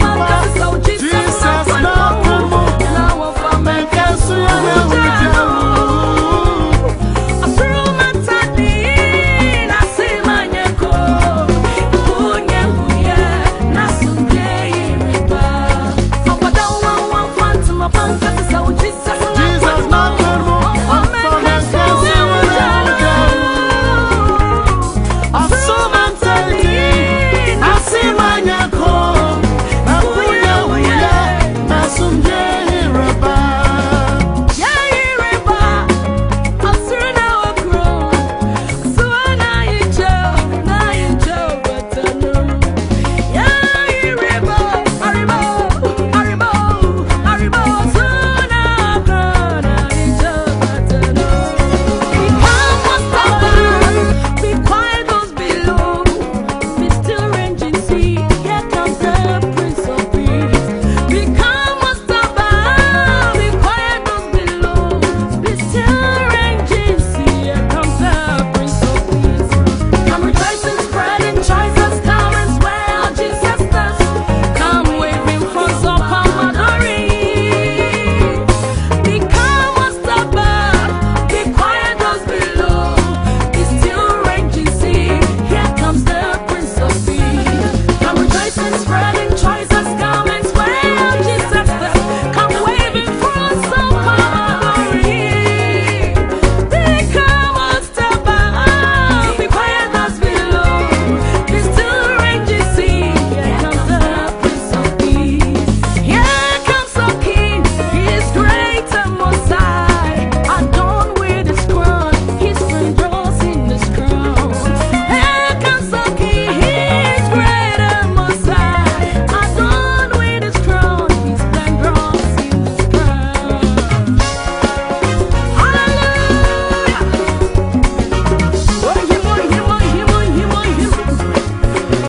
marca.